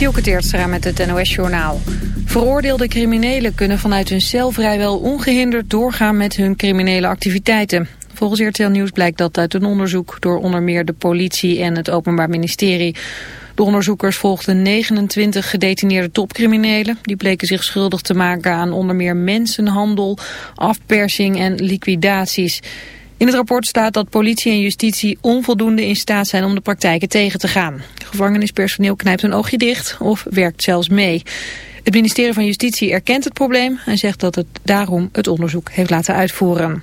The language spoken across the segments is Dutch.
Dielke Teertstra met het NOS-journaal. Veroordeelde criminelen kunnen vanuit hun cel vrijwel ongehinderd doorgaan met hun criminele activiteiten. Volgens RTL Nieuws blijkt dat uit een onderzoek door onder meer de politie en het Openbaar Ministerie. De onderzoekers volgden 29 gedetineerde topcriminelen. Die bleken zich schuldig te maken aan onder meer mensenhandel, afpersing en liquidaties. In het rapport staat dat politie en justitie onvoldoende in staat zijn om de praktijken tegen te gaan. Gevangenispersoneel knijpt een oogje dicht of werkt zelfs mee. Het ministerie van Justitie erkent het probleem en zegt dat het daarom het onderzoek heeft laten uitvoeren.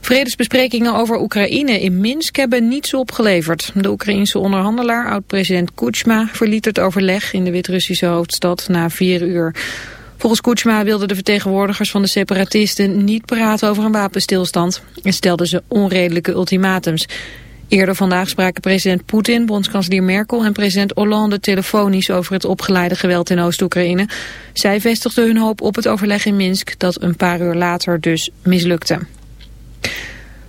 Vredesbesprekingen over Oekraïne in Minsk hebben niets opgeleverd. De Oekraïense onderhandelaar, oud-president Kuchma, verliet het overleg in de Wit-Russische hoofdstad na vier uur. Volgens Kuchma wilden de vertegenwoordigers van de separatisten niet praten over een wapenstilstand en stelden ze onredelijke ultimatums. Eerder vandaag spraken president Poetin, bondskanselier Merkel en president Hollande telefonisch over het opgeleide geweld in Oost-Oekraïne. Zij vestigden hun hoop op het overleg in Minsk dat een paar uur later dus mislukte.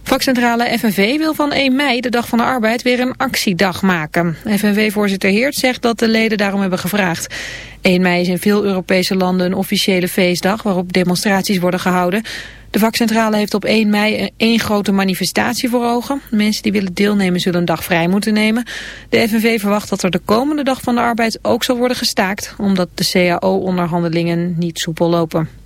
Vakcentrale FNV wil van 1 mei, de dag van de arbeid, weer een actiedag maken. FNV-voorzitter Heert zegt dat de leden daarom hebben gevraagd. 1 mei is in veel Europese landen een officiële feestdag waarop demonstraties worden gehouden. De vakcentrale heeft op 1 mei één grote manifestatie voor ogen. Mensen die willen deelnemen zullen een dag vrij moeten nemen. De FNV verwacht dat er de komende dag van de arbeid ook zal worden gestaakt... omdat de CAO-onderhandelingen niet soepel lopen.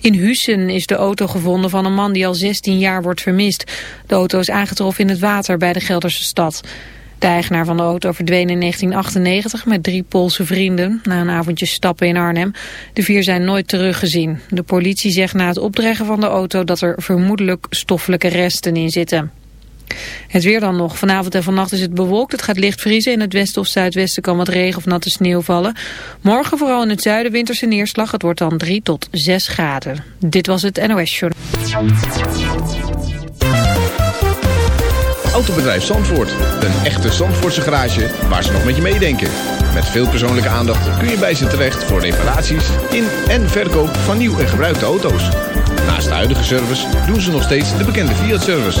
In Hussen is de auto gevonden van een man die al 16 jaar wordt vermist. De auto is aangetroffen in het water bij de Gelderse stad. De eigenaar van de auto verdween in 1998 met drie Poolse vrienden na een avondje stappen in Arnhem. De vier zijn nooit teruggezien. De politie zegt na het opdreggen van de auto dat er vermoedelijk stoffelijke resten in zitten. Het weer dan nog. Vanavond en vannacht is het bewolkt. Het gaat licht vriezen. In het westen of zuidwesten kan wat regen of natte sneeuw vallen. Morgen vooral in het zuiden winterse neerslag. Het wordt dan 3 tot 6 graden. Dit was het NOS Journal. Autobedrijf Zandvoort. Een echte Zandvoortse garage waar ze nog met je meedenken. Met veel persoonlijke aandacht kun je bij ze terecht voor reparaties in en verkoop van nieuw en gebruikte auto's. Naast de huidige service doen ze nog steeds de bekende Fiat-service.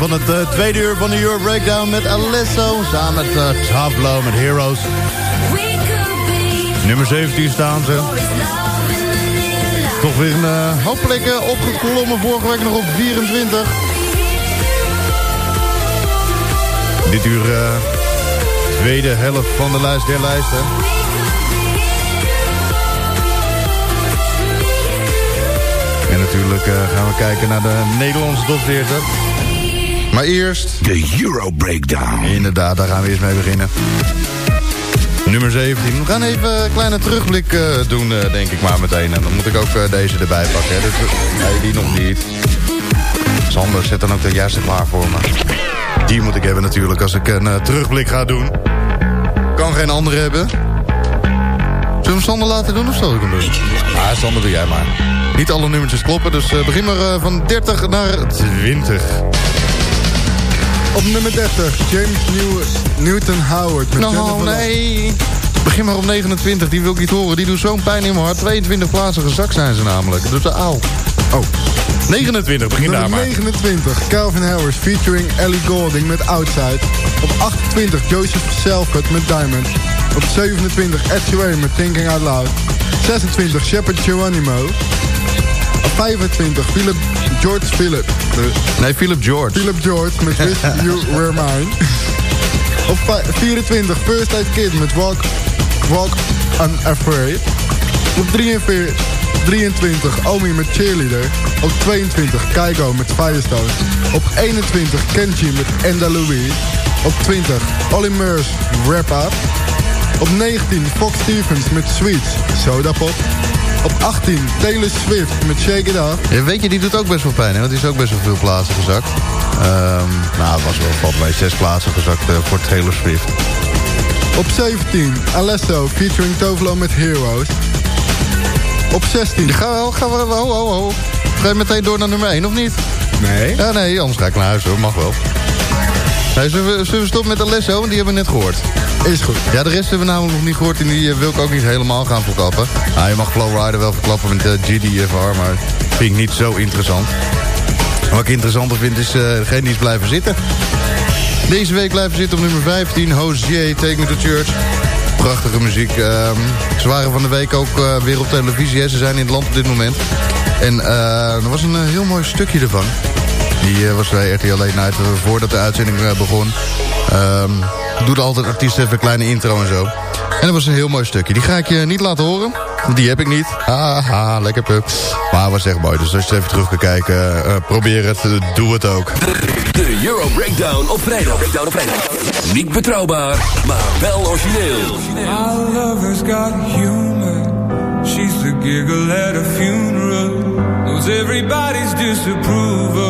Van het eh, tweede uur van de Euro Breakdown met Alesso. Samen met uh, Tablo met Heroes. Nummer 17 staan ze. Toch weer een eh, hoop plekken opgeklommen. Vorige week nog op 24. Dit uur eh, tweede helft van de lijst der lijsten. En natuurlijk gaan we kijken naar de Nederlandse top 40. Maar eerst... De Euro Breakdown. Inderdaad, daar gaan we eerst mee beginnen. Nummer 17. We gaan even een kleine terugblik eh, doen, eh, denk ik maar meteen. En dan moet ik ook eh, deze erbij pakken. Hè. Dus, nee, die nog niet. Sander, zet dan ook de juiste klaar voor me. Die moet ik hebben natuurlijk als ik een terugblik ga doen. Kan geen andere hebben. Zullen we hem Sander laten doen of zal ik hem doen? Ah, Sander, doe jij maar. Niet alle nummertjes kloppen, dus begin maar van 30 naar 20. Op nummer 30, James New Newton Howard met Love. nee. Begin maar op 29, die wil ik niet horen. Die doet zo'n pijn in mijn hart. 22 plaatsen gezakt zijn ze namelijk. Dus auw. Oh. 29, begin daar maar. 29, Calvin Harris featuring Ellie Goulding met Outside. Op 28, Joseph Selford met Diamond. Op 27, Ed Sheeran met Thinking Out Loud. 26, Shepard Geronimo. Op 25, Philip George Philip. De Nee, Philip George. Philip George met Wish You Were Mine. Op vi- 24, First Aid Kid met Walk, Walk Unafraid. Op 43, 23, Omi met Cheerleader. Op 22, Kaigo met Firestone. Op 21, Kenji met Enda Louise. Op 20, Olly Murs, Wrap Up. Op 19, Fox Stevens met Sweets, Soda Pop. Op 18, Taylor Swift met Shake It Off. Ja, weet je, die doet ook best wel pijn, hè? Want die is ook best wel veel plaatsen gezakt. Ehm, nou, het was wel valt mee. Zes plaatsen gezakt eh, voor Taylor Swift. Op 17, Alesso featuring Tovlo met Heroes. Op 16, Ga, oh, gaan we, oh, oh, oh. Ga je meteen door naar nummer 1, of niet? nee, Ja, nee, anders ga ik naar huis, hoor. Mag wel. Nee, zullen, we, zullen we stoppen met Alesso? Want die hebben we net gehoord. is goed. Ja, de rest hebben we namelijk nog niet gehoord en die eh, wil ik ook niet helemaal gaan verklappen. Nou, je mag Flowrider wel verklappen met uh, GDFR, maar vind ik niet zo interessant. Wat ik interessanter vind is eh, degene die is blijven zitten. Deze week blijven zitten op nummer 15, Hosier, Take Me to Church. Prachtige muziek. ehm, ze waren van de week ook eh, weer op televisie, hè. ze zijn in het land op dit moment. En eh, er was een eh, heel mooi stukje ervan. Die eh, was bij RTL Late Night eh, voordat de uitzending eh, begon. Ehm doet altijd artiesten even een kleine intro en zo. En dat was een heel mooi stukje. Die ga ik je niet laten horen. want Die heb ik niet. Haha, lekker pup. Maar het was echt mooi. Dus als je even terug kan kijken, eh, probeer het. doe het ook. De Euro Breakdown op vrijdag. Breakdown op vrijdag. Niet betrouwbaar, maar wel origineel. My lover's got humor. She's the giggle at a funeral. Knows everybody's disapproval.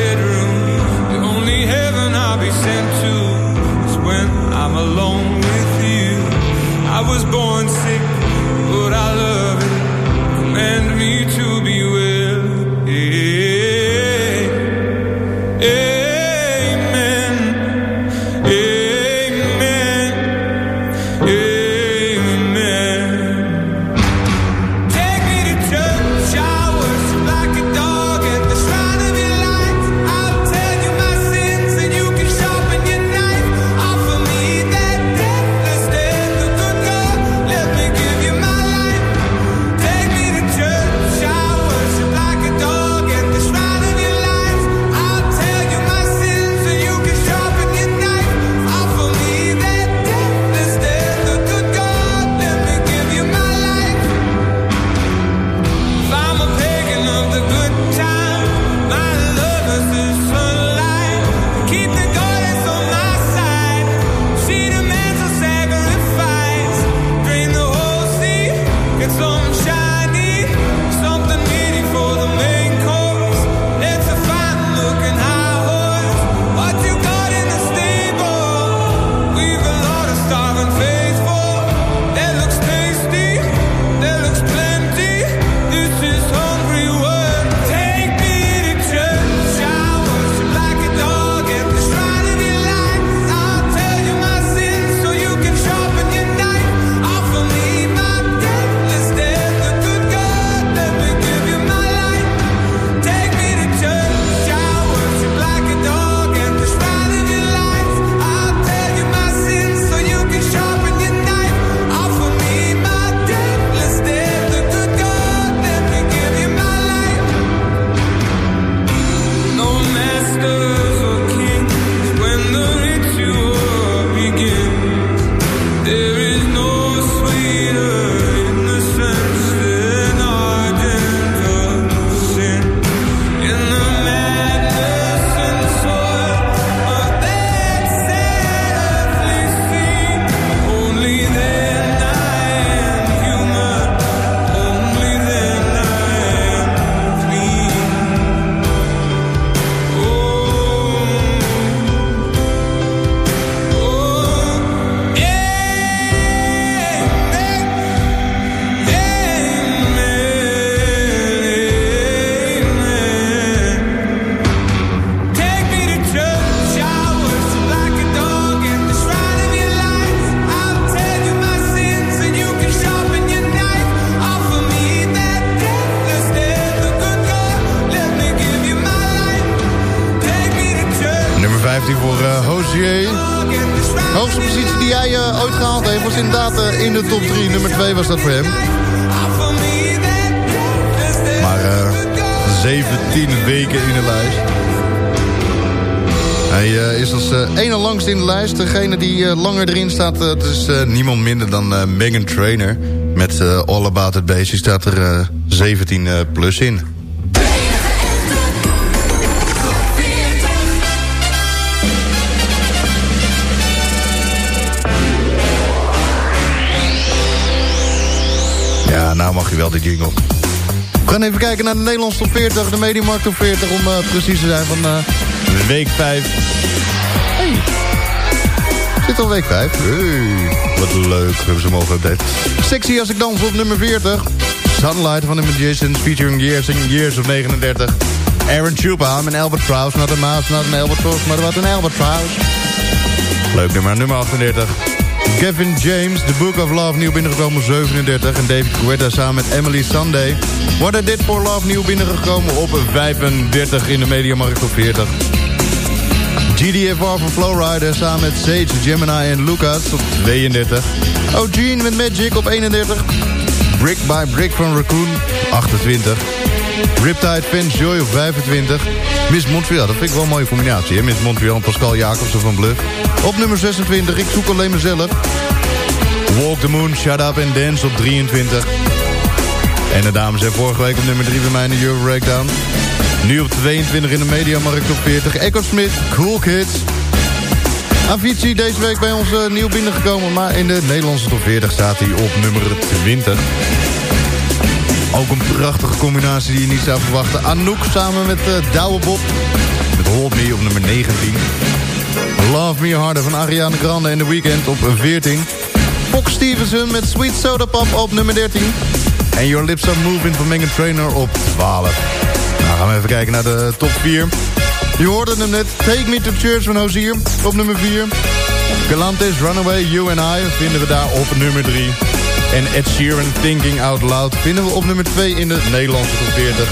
Langer erin staat, eh, dat is eh, niemand minder dan eh, Megan Trainer. Met All About It Basic staat er eh, 17 eh, plus in. Ja, nou mag je wel, die jingle. We gaan even kijken naar de Nederlandse top 40, de Mediamarkt top 40... om precies te zijn van week 5. Zit al week 5. Hey. Wat leuk, hebben ze mogen updaten. Sexy als ik dans op nummer 40. Sunlight van de Magicians featuring Years and Years op 39. Aaron Chupa en Albert Trouws. Not a mouse, not an albatross, maar wat een Albert Trouws. Leuk nummer, nummer 38. Kevin James, The Book of Love, nieuw binnengekomen 37. En David Guetta samen met Emily Sunday. What I Did For Love, nieuw binnengekomen op 35 in de Mediamarkt op 40. GDFR van Flowrider samen met Sage, Gemini en Lucas op 32. Oh Gene met Magic op 31. Brick by Brick van Raccoon 28. Riptide Fans Joy op 25. Miss Montreal, dat vind ik wel een mooie combinatie. Hè? Miss Montreal en Pascal Jacobsen van Bluff. Op nummer 26, ik zoek alleen mezelf. Walk the Moon, Shut Up and Dance op 23. En de dames zijn vorige week op nummer 3 bij mij in de Euro Breakdown. Nu op 22 in de Mediamarkt op 40. Echo Smith, Cool Kids. Avicii deze week bij ons eh, nieuw binnengekomen. Maar in de Nederlandse top 40 staat hij op nummer 20. Ook een prachtige combinatie die je niet zou verwachten. Anouk samen met uh, Douwe Bob. Met Hold Me op nummer 19. Love Me Harder van Ariana Grande in The Weekend op 14. Fox Stevenson met Sweet Soda Pop op nummer 13. En Your Lips Are Moving van Megan Trainer op 12. Kijken naar de top 4. Je hoorde hem net. Take Me to Church van Hozier op nummer 4. Galantis, Runaway, You and I vinden we daar op nummer 3. En Ed Sheeran, Thinking Out Loud vinden we op nummer 2 in de Nederlandse top 40.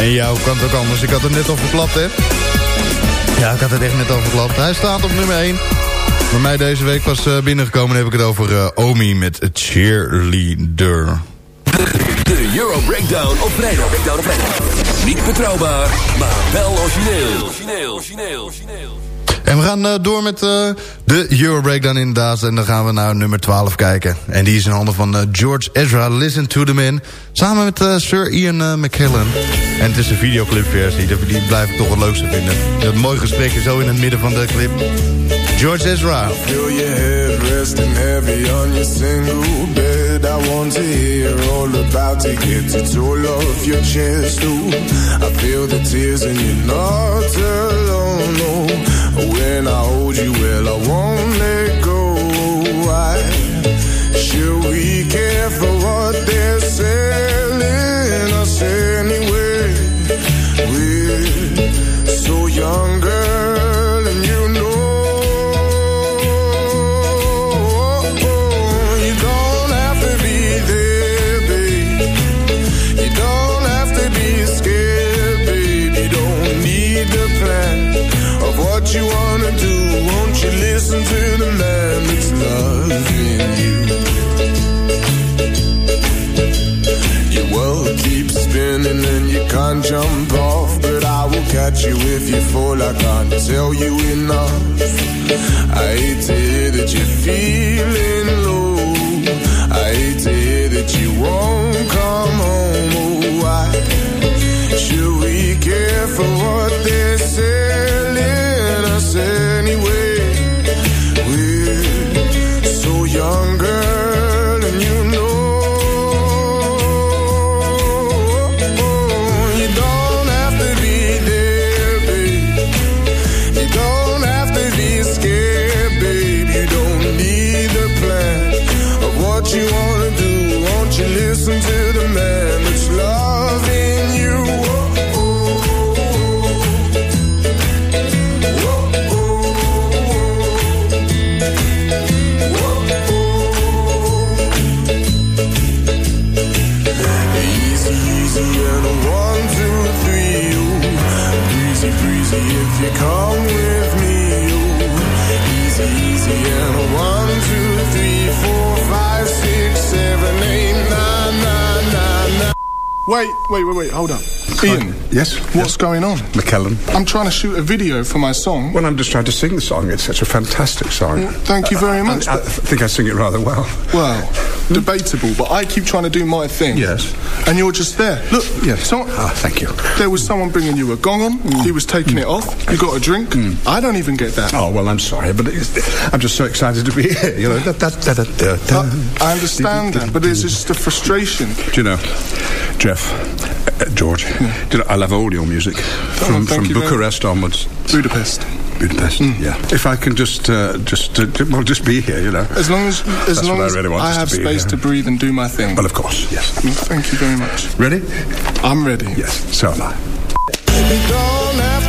En jou kan het ook anders. Ik had het net al verklapt, hè? Ja, ik had het echt net al verklapt. Hij staat op nummer 1. Bij mij deze week was uh, binnengekomen heb ik het over uh, Omi met Cheerleader. De Euro Breakdown op. Breakdown op. Niet betrouwbaar, maar wel origineel. Origineel, origineel, origineel. En we gaan uh, door met uh, de Euro Breakdown inderdaad. En dan gaan we naar nummer 12 kijken. En die is in handen van uh, George Ezra, Listen to the Man. Samen met Sir Ian McKellen. En het is een videoclipversie, die, die blijf ik toch het leukste vinden. Dat mooi gesprekje zo in het midden van de clip. George Ezra. Resting heavy on your single bed. I want to hear all about it. Get it all off your chest, ooh. I feel the tears and you're not alone, no. When I hold you, well, I won't let go. Why should we care you if you fall. I can't tell you enough. I hate to hear that Wait, wait, wait, hold up. Ian. Yes? What's going on? McKellen. I'm trying to shoot a video for my song. Well, I'm just trying to sing the song. It's such a fantastic song. Well, thank you uh, very much, I, I, but- think I sing it rather well. Well, Hmm? debatable, but I keep trying to do my thing. Yes. And you're just there. Look, Yes. so, Ah, thank you. there was someone bringing you a gong on. Hmm. He was taking hmm. it off. You got a drink. I don't even get that. Oh, well, I'm sorry, but it's, I'm just so excited to be here. You know, da, da, da, da. I, understand that, but it's just a frustration. Do you know, Jeff, George, do you know, I love all your music. From, thank from you very Bucharest onwards. Budapest. Budapest, yeah. If I can just, uh, just, uh, well, just be here, you know. As long as, as That's long as I really want I us to have space here. to breathe and do my thing. Well, of course, yes. Thank you very much. Ready? I'm ready. Yes, so am I. You don't have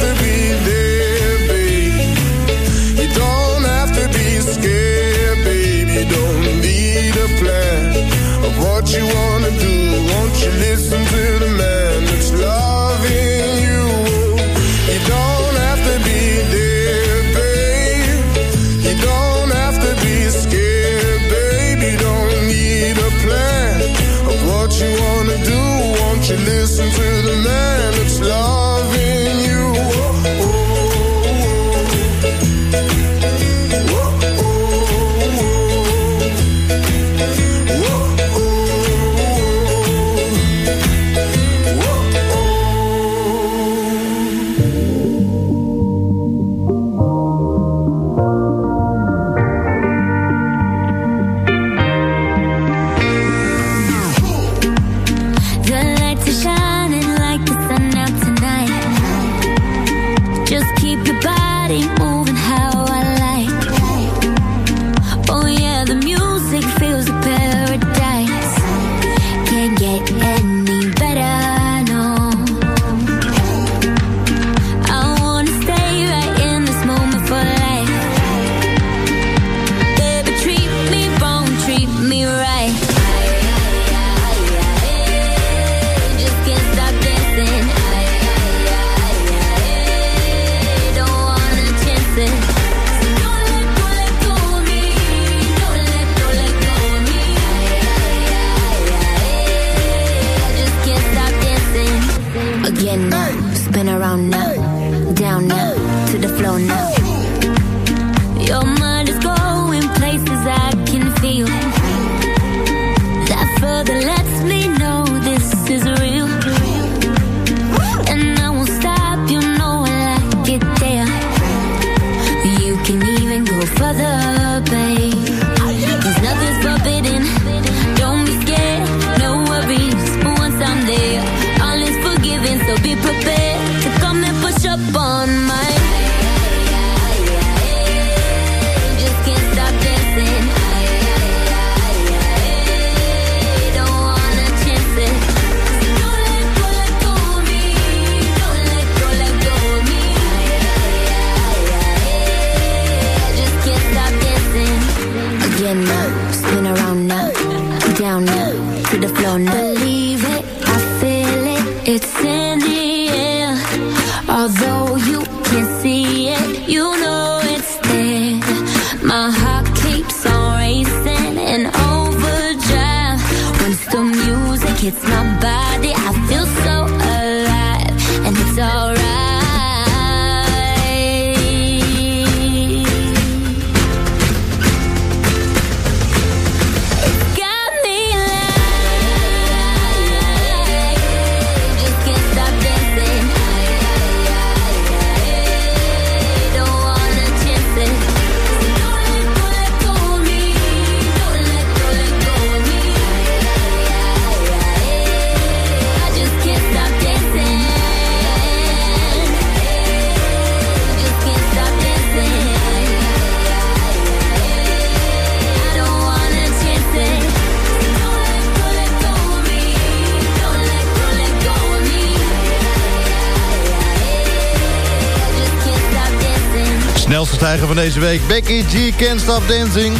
Snelste stijger van deze week. Becky G, Can't Dancing.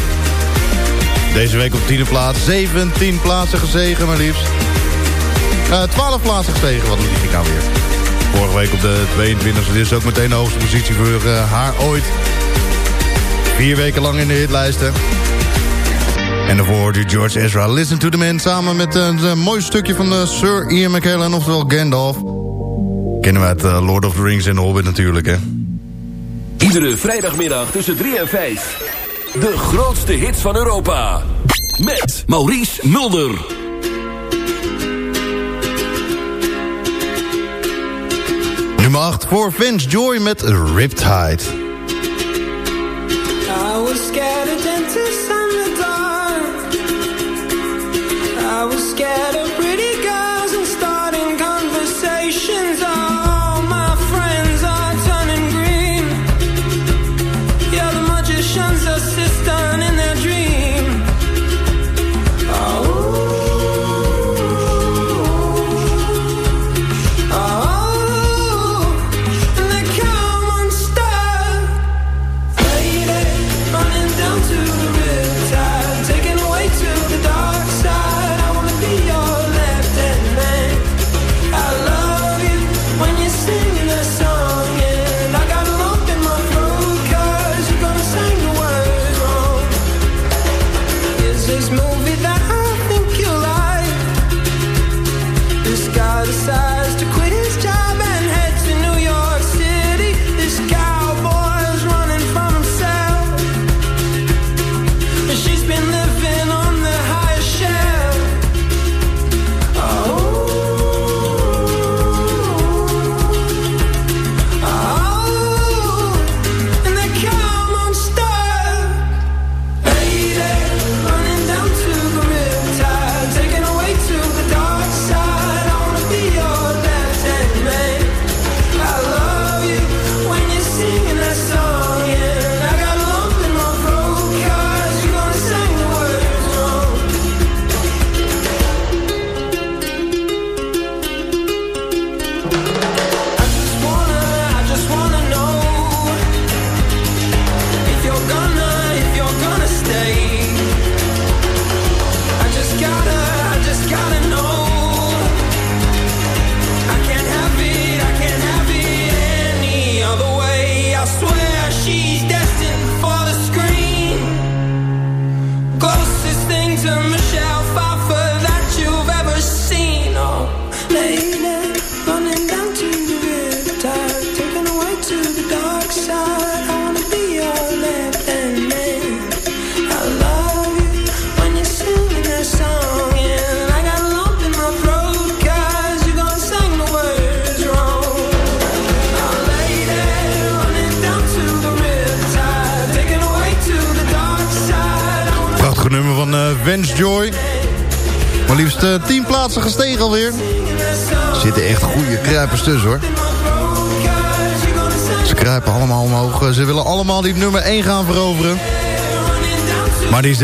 Deze week op 10e plaats. 17 plaatsen gezegen, maar liefst. Eh 12 plaatsen gestegen, wat doet die nou weer? Vorige week op de 22e. Dit is ook meteen de hoogste positie voor eh, haar ooit. Vier weken lang in de hitlijsten. En daarvoor hoorde George Ezra. Listen to the Man samen met een, een mooi stukje van uh, Sir Ian McKellen, oftewel Gandalf. Kennen we uh, Lord of the Rings en The Hobbit natuurlijk, hè. Iedere vrijdagmiddag tussen 3 en 5. De grootste hits van Europa. Met Maurice Mulder. Nummer 8 voor Vince Joy met Riptide. I was scared of dentists in the dark. I was scared of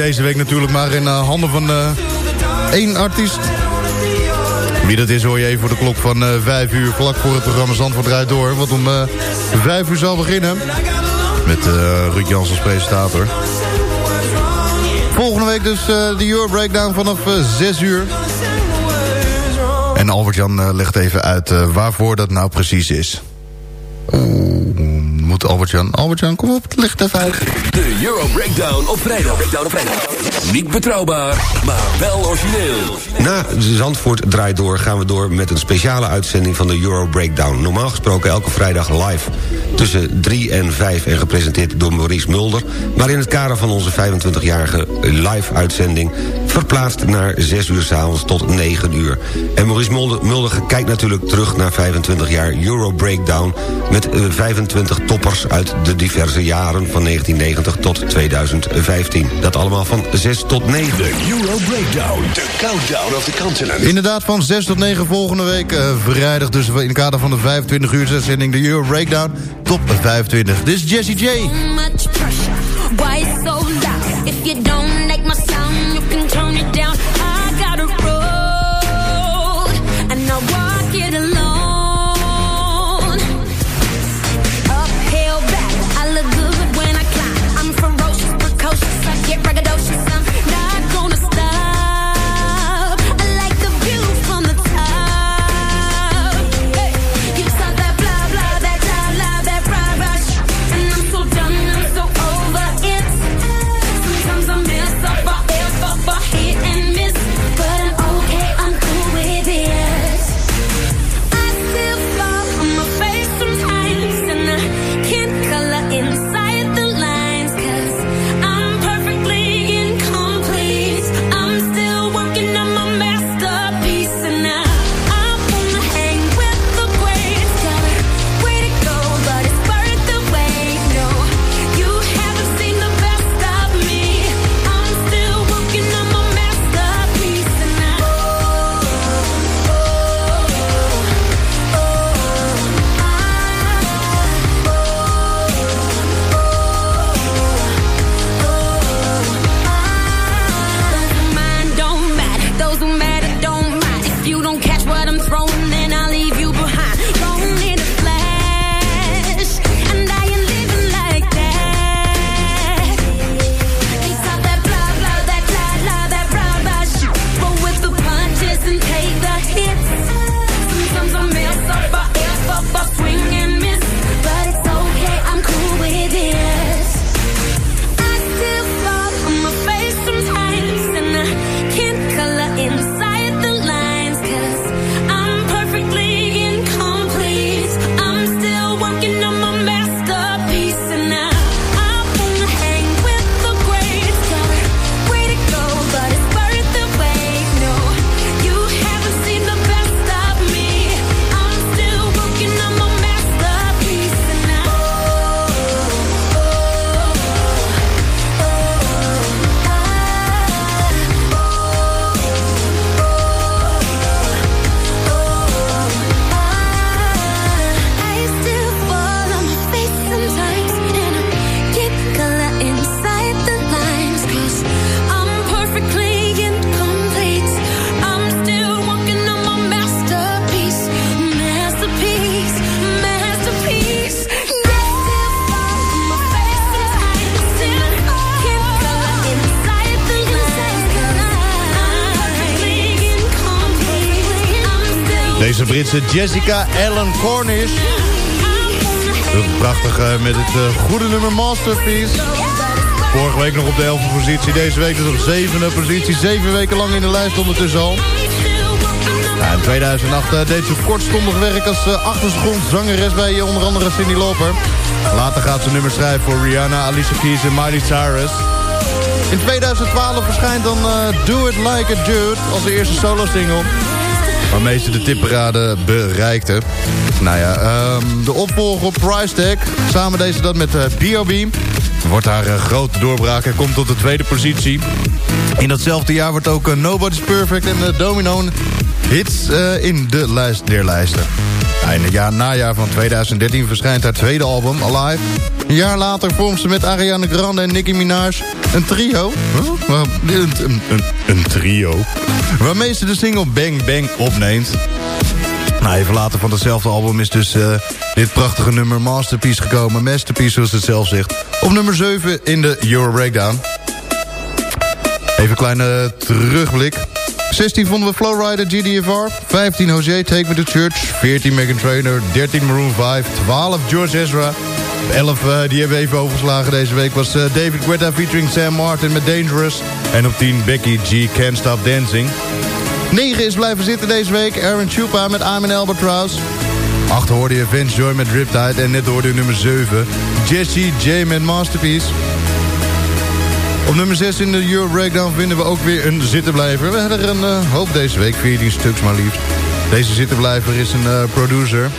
deze week natuurlijk maar in uh, handen van uh, één artiest. Wie dat is hoor je even voor de klok van uh, 5 uur. Vlak voor het programma Zandvoort draait door. Wat om 5 uur zal beginnen. Met Ruud Jans als presentator. Volgende week dus uh, de Euro Breakdown vanaf uh, 6 uur. En Albert-Jan uh, legt even uit uh, waarvoor dat nou precies is. Oeh, moet Albert-Jan... Albert-Jan, kom op, het even uit. De Euro Breakdown op vrijdag. Breakdown op vrijdag. Niet betrouwbaar, maar wel origineel. Na Zandvoort draait door gaan we door met een speciale uitzending van de Euro Breakdown. Normaal gesproken elke vrijdag live tussen 3 en 5 en gepresenteerd door Maurice Mulder. Maar in het kader van onze 25-jarige live-uitzending verplaatst naar 6 uur s'avonds tot 9 uur. En Maurice Mulder, Mulder kijkt natuurlijk terug naar 25 jaar Euro Breakdown... met 25 toppers uit de diverse jaren van 1990 tot 2015. Dat allemaal van 6 tot 9. De Euro Breakdown, de countdown of the continent. Inderdaad, van 6 tot 9 volgende week. Uh, vrijdag dus in het kader van de 25 uur uitzending de Euro Breakdown. Top 25. Dit is Jessie J. much pressure. Why so loud? If you don't Deze Britse Jessica Ellen Cornish. Prachtig met het uh, goede nummer Masterpiece. Vorige week nog op de 11e positie. Deze week dus op zevende positie. Zeven weken lang in de lijst ondertussen al. In 2008 uh, deed ze kortstondig werk als uh, achtergrondzangeres bij onder andere Cindy Lauper. Later gaat ze nummers schrijven voor Rihanna, Alicia Keys en Miley Cyrus. In 2012 verschijnt dan Do It Like a Dude als de eerste solo-single. Waarmee ze de tipparade bereikte. Nou ja, um, de opvolger op Price Tag. Samen deze dat met B.O.B. Wordt haar uh, grote doorbraak en komt tot de tweede positie. In datzelfde jaar wordt ook uh, Nobody's Perfect en Domino hits in de lijst der lijsten. In het jaar najaar van 2013 verschijnt haar tweede album, Alive. Een jaar later vormt ze met Ariana Grande en Nicki Minaj een trio. Een, trio. Waarmee ze de single Bang Bang opneemt. Nou, even later van hetzelfde album is dus uh, dit prachtige nummer Masterpiece gekomen. Masterpiece, zoals het zelf zegt. Op nummer 7 in de Euro Breakdown. Even een kleine terugblik. 16 vonden we Flowrider GDFR. 15 Jose Take Me To Church. 14 Megan Trainer. 13 Maroon 5. 12 George Ezra. 11, uh, die hebben we even overgeslagen deze week... was uh, David Guetta featuring Sam Martin met Dangerous. En op 10 Becky G Can't Stop Dancing. 9 is blijven zitten deze week. Aaron Chupa met I'm an Albatross. 8 hoorde je Vince Joy met Riptide. En net hoorde je nummer 7. Jesse J met Masterpiece. Op nummer 6 in de Euro Breakdown vinden we ook weer een zittenblijver. We hebben er een uh, hoop deze week, 14 stuks maar liefst. Deze zittenblijver is een producer.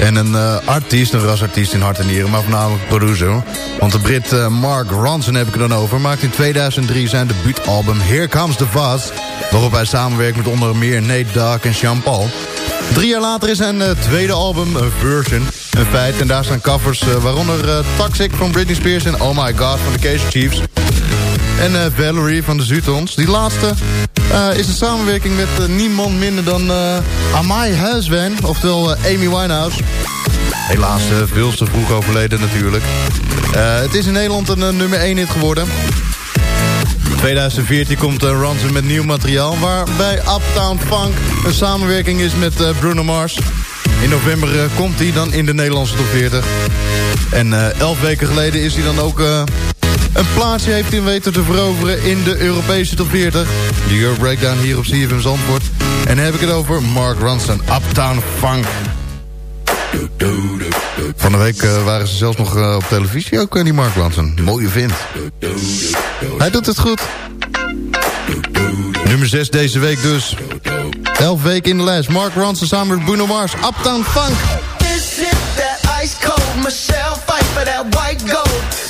En een uh, artiest, een rasartiest in hart en nieren, maar voornamelijk producer. Want de Brit Mark Ronson heb ik er dan over. Maakte in 2003 zijn debuutalbum Here Comes the Fuzz. Waarop hij samenwerkt met onder meer Nate Dogg en Sean Paul. Drie jaar later is zijn tweede album, Version, een feit. En daar staan covers, waaronder Toxic van Britney Spears en Oh My God van de Case Chiefs. En uh, Valerie van de Zutons. Die laatste uh, is een samenwerking met uh, niemand minder dan Amai Huiswen. Oftewel Amy Winehouse. Helaas veel te vroeg overleden natuurlijk. het is in Nederland een nummer 1 hit geworden. In 2014 komt Ronson met nieuw materiaal... waarbij Uptown Funk een samenwerking is met Bruno Mars. In november komt hij dan in de Nederlandse top 40. En elf weken geleden is hij dan ook... Een plaatsje heeft hij weten te veroveren in de Europese top 40. De Euro Breakdown hier op CFM Zandvoort. En dan heb ik het over Mark Ronson, Uptown Funk. Van de week uh, waren ze zelfs nog uh, op televisie ook, uh, die Mark Ronson. Mooie vent. Hij doet het goed. Nummer 6 deze week dus. 11 weken in de lijst. Mark Ronson samen met Bruno Mars. Uptown Funk. Is that ice cold Michelle fight for that white gold.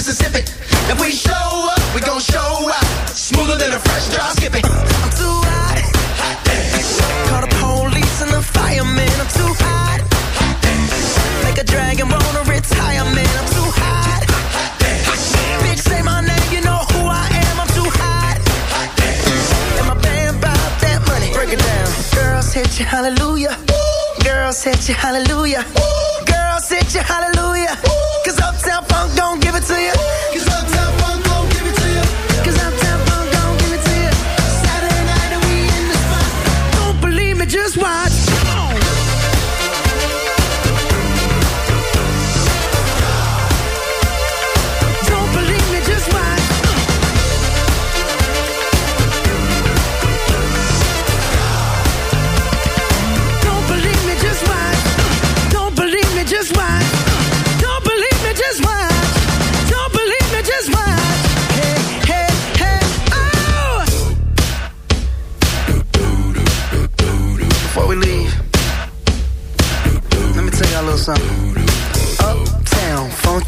Mississippi. If we show up, we gon' show out. Smoother than a fresh drop skipping. I'm too hot. Call the police and the fireman. I'm too hot. Make a dragon wanna retire, man. I'm too hot. Bitch, say my name, you know who I am. I'm too hot. And my band bought that money. Break it down. Girls hit you, hallelujah. Girls hit you, hallelujah. Girls hit you, hallelujah. Cause Uptown Funk don't give it to you.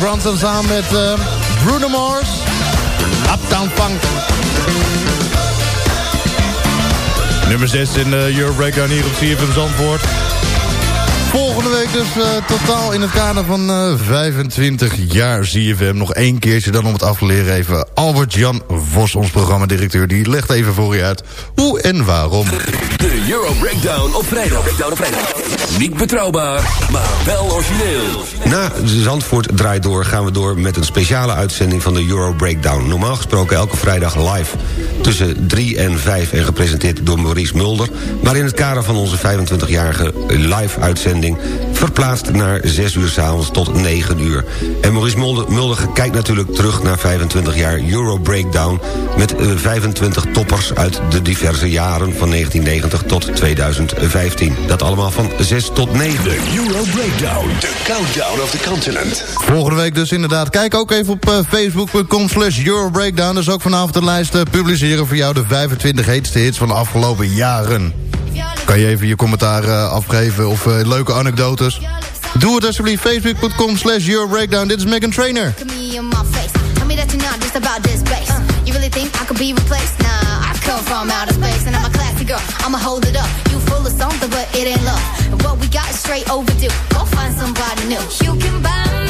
Mark Ronson samen met eh, Bruno Mars. Uptown Funk. Nummer 6 in de Euro Breakdown hier op CFM Zandvoort. Volgende week dus eh, totaal in het kader van eh, 25 jaar CFM. Nog één keertje dan om het af te leren even. Albert-Jan Vos, ons programmadirecteur, die legt even voor je uit hoe en waarom. De Euro Breakdown op vrijdag. Breakdown op vrijdag. Niet betrouwbaar, maar wel origineel. Na Zandvoort draait door gaan we door met een speciale uitzending van de Euro Breakdown. Normaal gesproken elke vrijdag live tussen 3 en 5 en gepresenteerd door Maurice Mulder. Maar in het kader van onze 25-jarige live uitzending verplaatst naar 6 uur s'avonds tot 9 uur. En Maurice Mulder, Mulder kijkt natuurlijk terug naar 25 jaar Euro Breakdown... met eh, 25 toppers uit de diverse jaren van 1990 tot 2015. Dat allemaal van 6 tot 9. De Euro Breakdown, de countdown of the continent. Volgende week dus inderdaad. Kijk ook even op eh, facebook.com slash Eurobreakdown. Dus ook vanavond de lijst eh, publiceren voor jou de 25 heetste hits van de afgelopen jaren. Kan je even je commentaar eh, afgeven of eh, leuke anekdotes? Doe het alsjeblieft. Facebook.com slash Eurobreakdown. Dit is Megan Trainer. You really think I could be replaced? Nah, I come from outer space and I'm a classy girl. I'ma hold it up. You full of something, but it ain't love. And what we got is straight overdue. Go find somebody new. You can buy me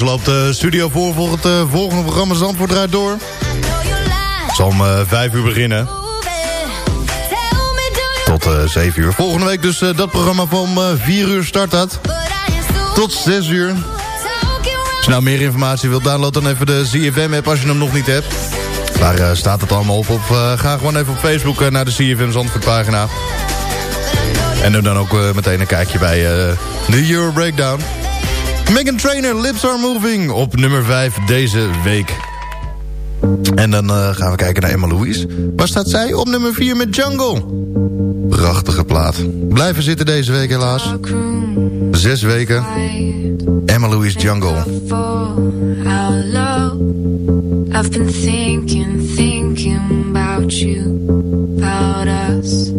Ondertussen loopt de studio voor voor het eh, volgende programma Zandvoort draait door. Het zal om eh, vijf uur beginnen. tot eh 7 uur. Volgende week dus eh, dat programma van eh 4 uur start dat. Tot 6 uur. Als je nou meer informatie wilt, download dan even de ZFM-app als je hem nog niet hebt. Daar eh, staat het allemaal op. Eh, ga gewoon even op Facebook eh, naar de CFM Zandvoort pagina. En doe dan ook eh, meteen een kijkje bij eh, de Euro Breakdown. Megan Trainer, Lips Are Moving op nummer 5 deze week. En dan eh, gaan we kijken naar Emma Louise. Waar staat zij? Op nummer 4 met Jungle. Prachtige plaat. Blijven zitten deze week helaas. Zes weken. Emma Louise Jungle. I've been thinking, thinking about you, about us.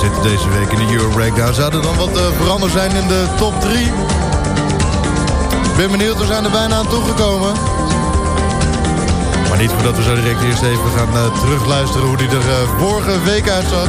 Zitten deze week in de Euro Breakdown. Zou er dan wat eh, veranderd zijn in de top 3? Ik ben benieuwd, we zijn er bijna aan toegekomen. Maar niet voordat we zo direct eerst even gaan eh, terugluisteren hoe die er eh, vorige week uitzag.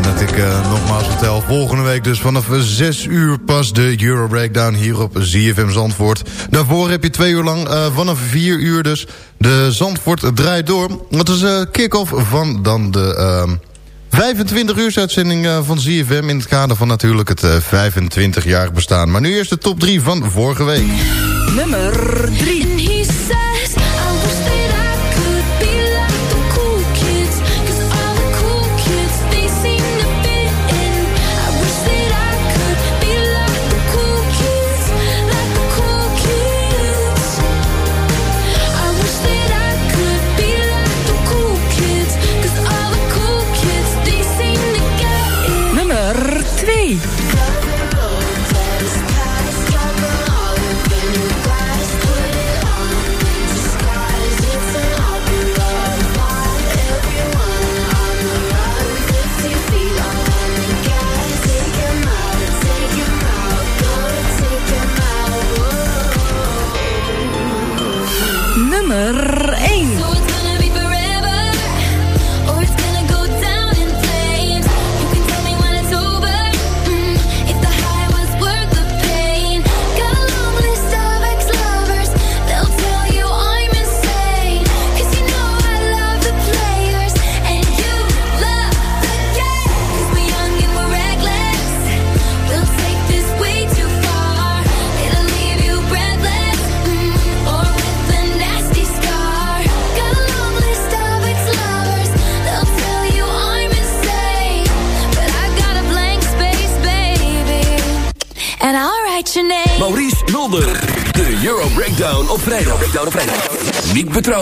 En dat ik eh, nogmaals vertel, volgende week dus vanaf 6 uur pas de Euro Breakdown hier op ZFM Zandvoort. Daarvoor heb je twee uur lang, eh, vanaf 4 uur dus, de Zandvoort draait door. Dat is de kick-off van dan de ehm 25 uur uitzending van ZFM in het kader van natuurlijk het 25-jarig bestaan. Maar nu eerst de top 3 van vorige week. Nummer 3.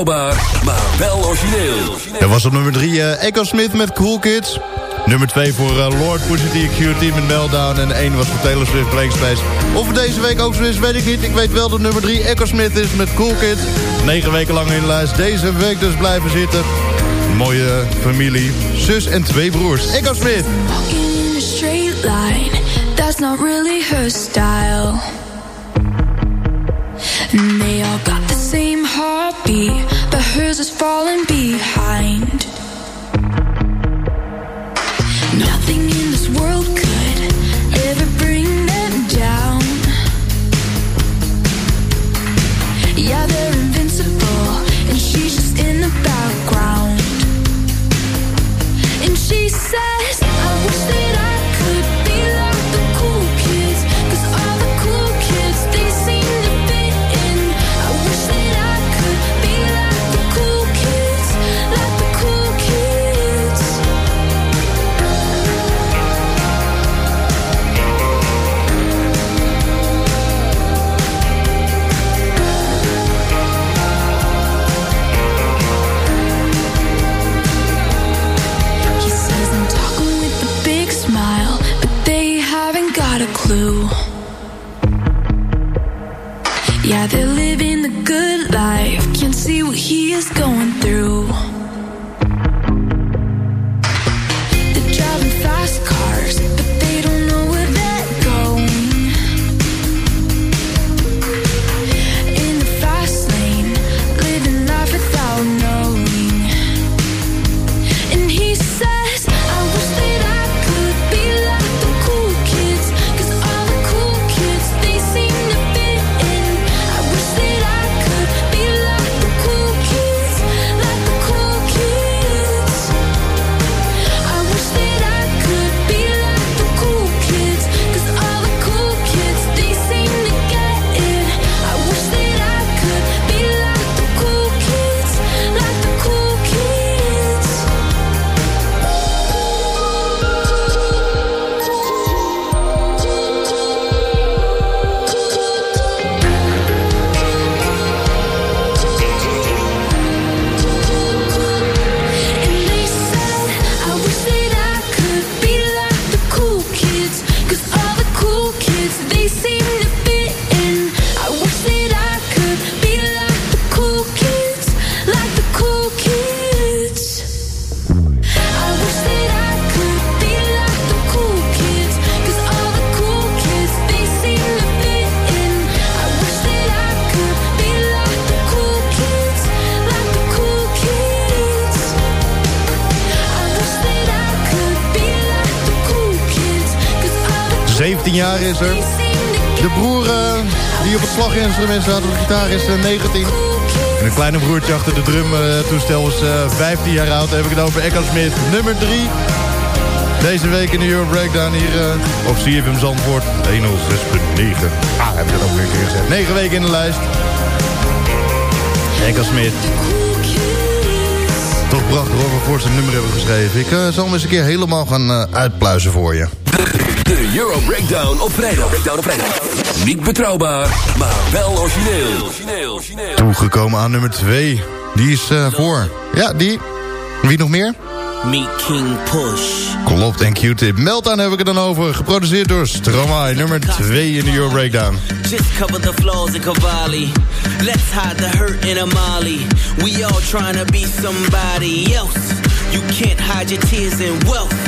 Betrouwbaar, maar wel origineel. Er was op nummer 3 uh, Echo Smith met Cool Kids. Nummer 2 voor uh, Lord Pusha T, QT met Meltdown. En 1 was voor Taylor Swift, Blank Space. Of het deze week ook zo is, weet ik niet. Ik weet wel dat nummer 3 Echo Smith is met Cool Kids. 9 weken lang in de lijst. Deze week dus blijven zitten. Mooie familie. Zus en twee broers. Echo Smith. Walking in a straight line, that's not really her style. And they all got the same heartbeat, but hers is falling behind. Is. De broer eh, die op het slaginstrument staat, op de gitaar, is eh, 19. En een kleine broertje achter de drumtoestel is eh, 15 jaar oud. Dan heb ik het over Echo Smith, nummer 3. Deze week in de Euro Breakdown hier eh, op CFM Zandvoort 106.9. Ah, heb ik dat ook weer een keer gezegd. 9 weken in de lijst. Echo Smith. Toch prachtig hoor, voor zijn nummer hebben geschreven. Ik eh, zal hem eens een keer helemaal gaan eh, uitpluizen voor je. De Euro Breakdown op vrijdag. Breakdown op vrijdag. Niet betrouwbaar, maar wel origineel. Toegekomen aan nummer 2. Die is eh, voor. Ja, die. Wie nog meer? Meet King Push. Klopt, en Q-Tip. Meltdown heb ik het dan over. Geproduceerd door Stromae, nummer 2 in de Euro Breakdown. Just cover the flaws in Cavalli. Let's hide the hurt in Amali. We all trying to be somebody else. You can't hide your tears in wealth.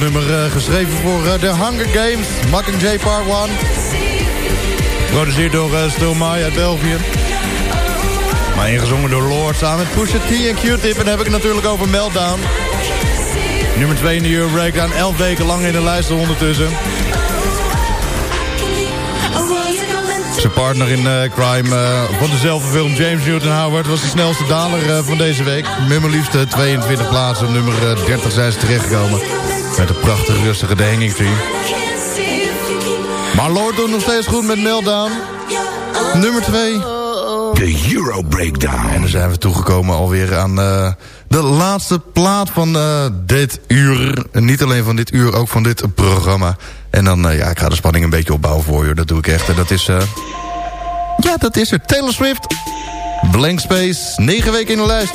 nummer eh, geschreven voor eh, The Hunger Games. Mockingjay Part 1. Geproduceerd door uh, Stilmai uit België. Maar ingezongen door Lord samen met Pusha T en Q-Tip. En heb ik het natuurlijk over Meltdown. Nummer 2 in de Euro Breakdown. 11 weken lang in de lijst ondertussen. Zijn partner in eh, crime eh, van dezelfde film, James Newton Howard... was de snelste daler eh, van deze week. Met maar liefst eh, 22 plaatsen. Nummer eh, 30 zijn ze terechtgekomen. Met een prachtige rustige The Hanging Tree. Maar Lord doet nog steeds goed met Meltdown. Nummer 2. De Euro Breakdown. En dan zijn we toegekomen alweer aan eh, de laatste plaat van eh, dit uur. En niet alleen van dit uur, ook van dit programma. En dan, eh, ja, ik ga de spanning een beetje opbouwen voor je. Dat doe ik echt. En dat is, eh, ja, dat is er. Taylor Swift. Blank Space. Negen weken in de lijst.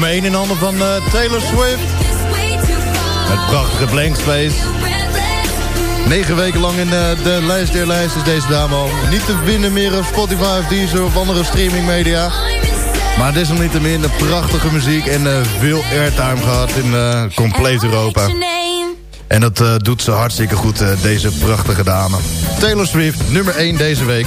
Nummer 1 in handen van eh, Taylor Swift. Het prachtige Blank Space. Negen weken lang in de, de lijst der lijst is deze dame al. Niet te vinden meer op Spotify of Deezer of andere streamingmedia. Maar desalniettemin de prachtige muziek en eh, veel airtime gehad in eh, compleet Europa. En dat eh, doet ze hartstikke goed, eh, deze prachtige dame. Taylor Swift, nummer 1 deze week.